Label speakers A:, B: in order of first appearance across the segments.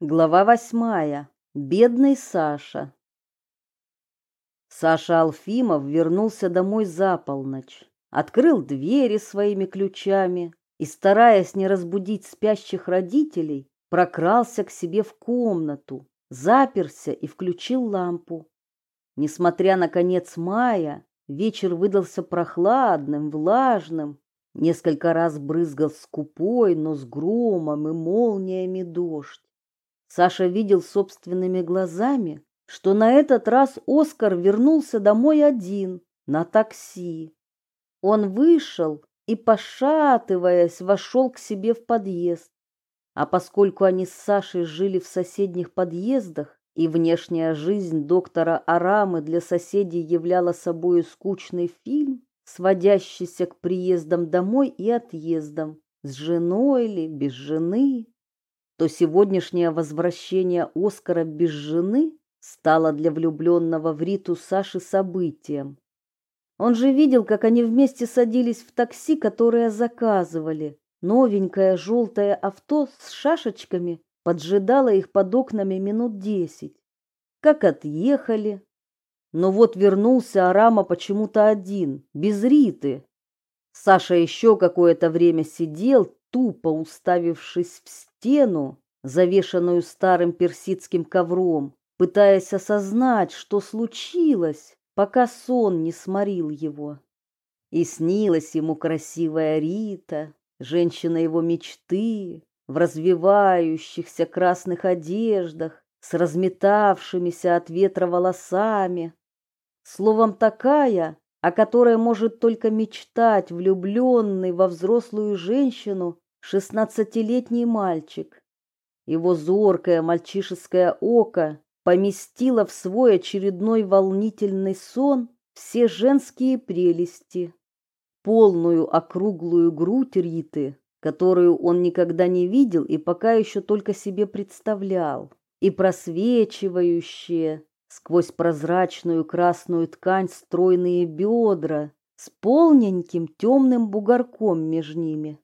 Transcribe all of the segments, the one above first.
A: Глава восьмая. Бедный Саша. Саша Алфимов вернулся домой за полночь, открыл двери своими ключами и, стараясь не разбудить спящих родителей, прокрался к себе в комнату, заперся и включил лампу. Несмотря на конец мая, вечер выдался прохладным, влажным, несколько раз брызгал скупой, но с громом и молниями дождь. Саша видел собственными глазами, что на этот раз Оскар вернулся домой один, на такси. Он вышел и, пошатываясь, вошел к себе в подъезд. А поскольку они с Сашей жили в соседних подъездах, и внешняя жизнь доктора Арамы для соседей являла собой скучный фильм, сводящийся к приездам домой и отъездам, с женой или без жены, то сегодняшнее возвращение Оскара без жены стало для влюбленного в Риту Саши событием. Он же видел, как они вместе садились в такси, которое заказывали. Новенькое желтое авто с шашечками поджидало их под окнами минут десять. Как отъехали. Но вот вернулся Арама почему-то один, без Риты. Саша еще какое-то время сидел, тупо уставившись в стену, завешанную старым персидским ковром, пытаясь осознать, что случилось, пока сон не сморил его. И снилась ему красивая Рита, женщина его мечты, в развивающихся красных одеждах, с разметавшимися от ветра волосами. Словом, такая, о которой может только мечтать влюбленный во взрослую женщину шестнадцатилетний мальчик. Его зоркое мальчишеское око поместило в свой очередной волнительный сон все женские прелести, полную округлую грудь Риты, которую он никогда не видел и пока еще только себе представлял, и просвечивающие сквозь прозрачную красную ткань стройные бедра с полненьким темным бугорком между ними.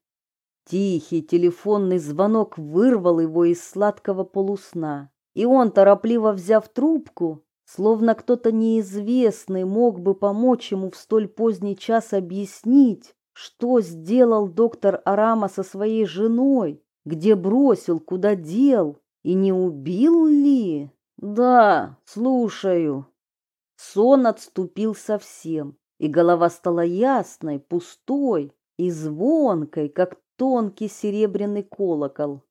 A: Тихий телефонный звонок вырвал его из сладкого полусна, и он, торопливо взяв трубку, словно кто-то неизвестный мог бы помочь ему в столь поздний час объяснить, что сделал доктор Арама со своей женой, где бросил, куда дел, и не убил ли? Да, слушаю. Сон отступил совсем, и голова стала ясной, пустой и звонкой, как тонкий серебряный колокол.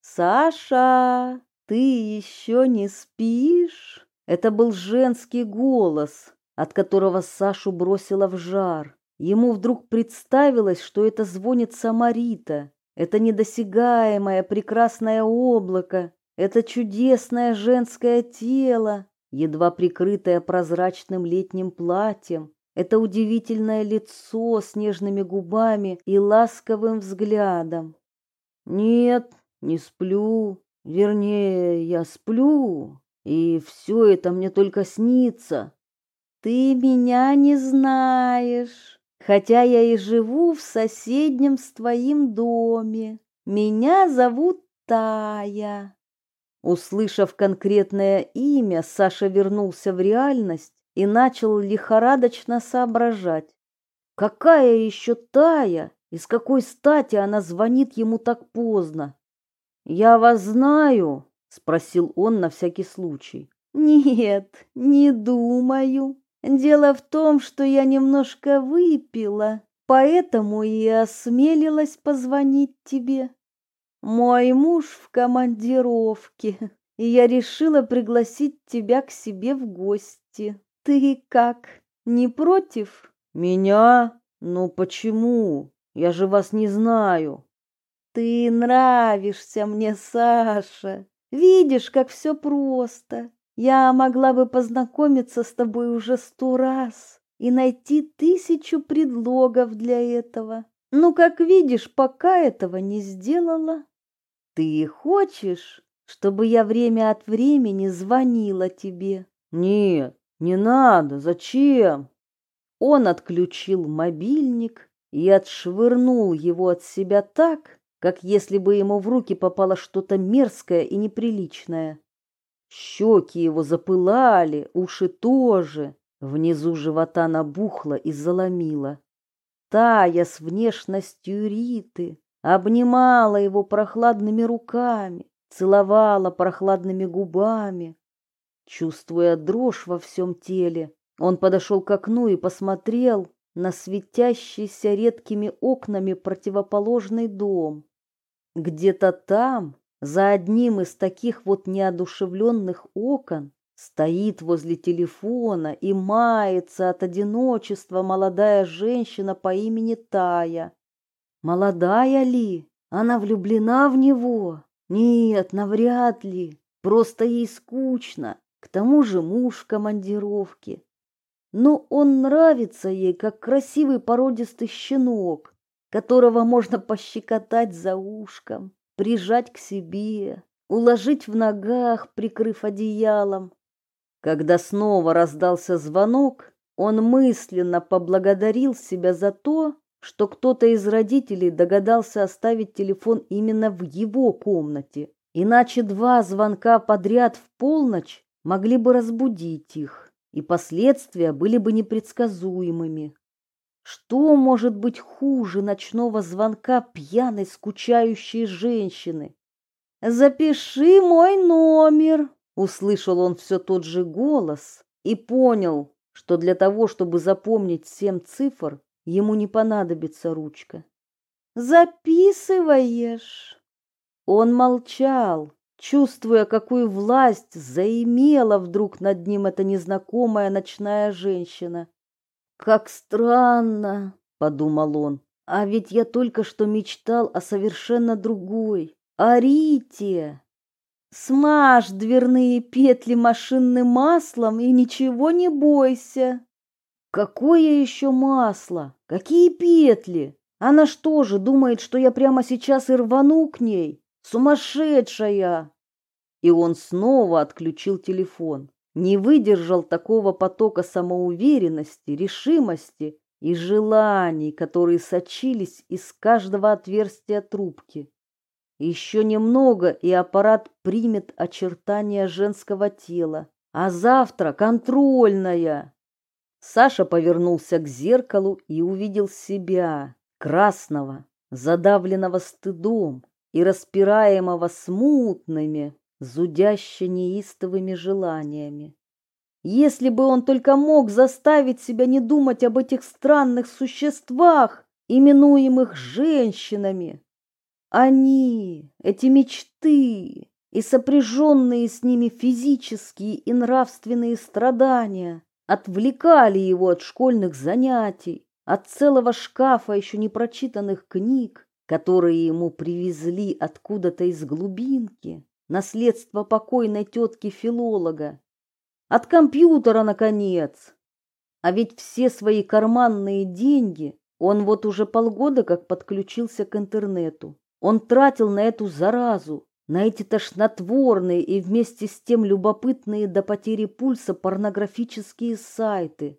A: «Саша, ты еще не спишь?» Это был женский голос, от которого Сашу бросило в жар. Ему вдруг представилось, что это звонит Самарита, это недосягаемое прекрасное облако, это чудесное женское тело, едва прикрытое прозрачным летним платьем, это удивительное лицо с нежными губами и ласковым взглядом. Нет, не сплю, вернее, я сплю, и все это мне только снится. Ты меня не знаешь, хотя я и живу в соседнем с твоим доме. Меня зовут Тая. Услышав конкретное имя, Саша вернулся в реальность и начал лихорадочно соображать. Какая еще Тая? И с какой стати она звонит ему так поздно? «Я вас знаю?» — спросил он на всякий случай. «Нет, не думаю. Дело в том, что я немножко выпила, поэтому и осмелилась позвонить тебе. Мой муж в командировке, и я решила пригласить тебя к себе в гости. Ты как, не против? Меня? Ну почему? Я же вас не знаю. Ты нравишься мне, Саша. Видишь, как все просто. Я могла бы познакомиться с тобой уже сто раз и найти тысячу предлогов для этого. Ну, как видишь, пока этого не сделала. Ты хочешь, чтобы я время от времени звонила тебе? Нет, не надо, зачем? Он отключил мобильник и отшвырнул его от себя так, как если бы ему в руки попало что-то мерзкое и неприличное. Щеки его запылали, уши тоже. Внизу живота набухло и заломило. Тая с внешностью Риты обнимала его прохладными руками, целовала прохладными губами. Чувствуя дрожь во всем теле, он подошел к окну и посмотрел на светящийся редкими окнами противоположный дом. Где-то там, за одним из таких вот неодушевленных окон, стоит возле телефона и мается от одиночества молодая женщина по имени Тая. Молодая ли? Она влюблена в него? Нет, навряд ли. Просто ей скучно. К тому же муж в командировке. Но он нравится ей, как красивый породистый щенок, которого можно пощекотать за ушком, прижать к себе, уложить в ногах, прикрыв одеялом. Когда снова раздался звонок, он мысленно поблагодарил себя за то, что кто-то из родителей догадался оставить телефон именно в его комнате, иначе два звонка подряд в полночь могли бы разбудить их и последствия были бы непредсказуемыми. Что может быть хуже ночного звонка пьяной, скучающей женщины? «Запиши мой номер!» Услышал он все тот же голос и понял, что для того, чтобы запомнить семь цифр, ему не понадобится ручка. «Записываешь?» Он молчал, чувствуя, какую власть заимела вдруг над ним эта незнакомая ночная женщина. «Как странно!» — подумал он. «А ведь я только что мечтал о совершенно другой, о Рите!» «Смажь дверные петли машинным маслом и ничего не бойся!» «Какое еще масло? Какие петли? Она что же, думает, что я прямо сейчас и рвану к ней? Сумасшедшая!» и он снова отключил телефон. Не выдержал такого потока самоуверенности, решимости и желаний, которые сочились из каждого отверстия трубки. Еще немного, и аппарат примет очертания женского тела, а завтра контрольная. Саша повернулся к зеркалу и увидел себя, красного, задавленного стыдом и распираемого смутными, зудяще неистовыми желаниями. Если бы он только мог заставить себя не думать об этих странных существах, именуемых женщинами. Они, эти мечты и сопряженные с ними физические и нравственные страдания отвлекали его от школьных занятий, от целого шкафа еще не прочитанных книг, которые ему привезли откуда-то из глубинки наследство покойной тетки-филолога. От компьютера, наконец. А ведь все свои карманные деньги он вот уже полгода как подключился к интернету. Он тратил на эту заразу, на эти тошнотворные и вместе с тем любопытные до потери пульса порнографические сайты.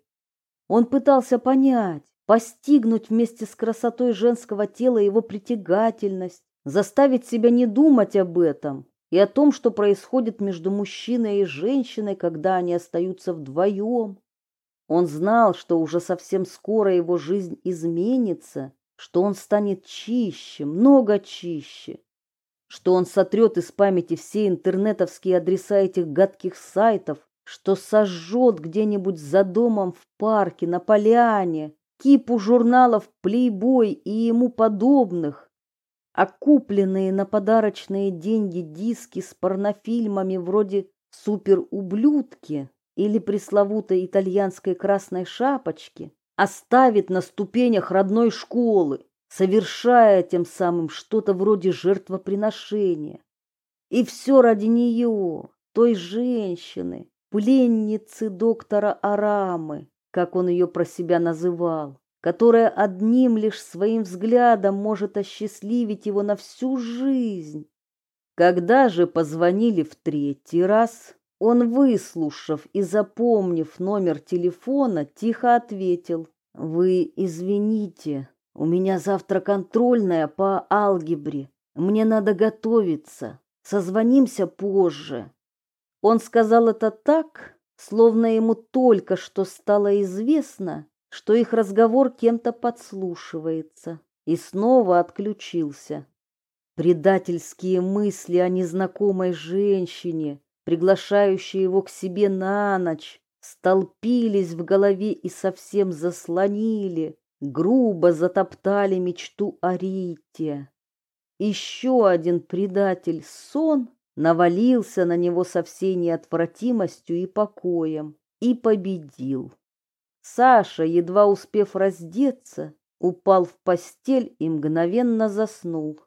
A: Он пытался понять, постигнуть вместе с красотой женского тела его притягательность, заставить себя не думать об этом, и о том, что происходит между мужчиной и женщиной, когда они остаются вдвоем. Он знал, что уже совсем скоро его жизнь изменится, что он станет чище, много чище, что он сотрет из памяти все интернетовские адреса этих гадких сайтов, что сожжет где-нибудь за домом в парке, на поляне, кипу журналов «Плейбой» и ему подобных, а купленные на подарочные деньги диски с порнофильмами вроде «Суперублюдки» или пресловутой итальянской красной шапочки оставит на ступенях родной школы, совершая тем самым что-то вроде жертвоприношения. И все ради нее, той женщины, пленницы доктора Арамы, как он ее про себя называл которая одним лишь своим взглядом может осчастливить его на всю жизнь. Когда же позвонили в третий раз, он, выслушав и запомнив номер телефона, тихо ответил: "Вы извините, у меня завтра контрольная по алгебре. Мне надо готовиться. Созвонимся позже. Он сказал это так, словно ему только что стало известно, что их разговор кем-то подслушивается, и снова отключился. Предательские мысли о незнакомой женщине, приглашающей его к себе на ночь, столпились в голове и совсем заслонили, грубо затоптали мечту о Рите. Еще один предатель, сон, навалился на него со всей неотвратимостью и покоем и победил. Саша, едва успев раздеться, упал в постель и мгновенно заснул.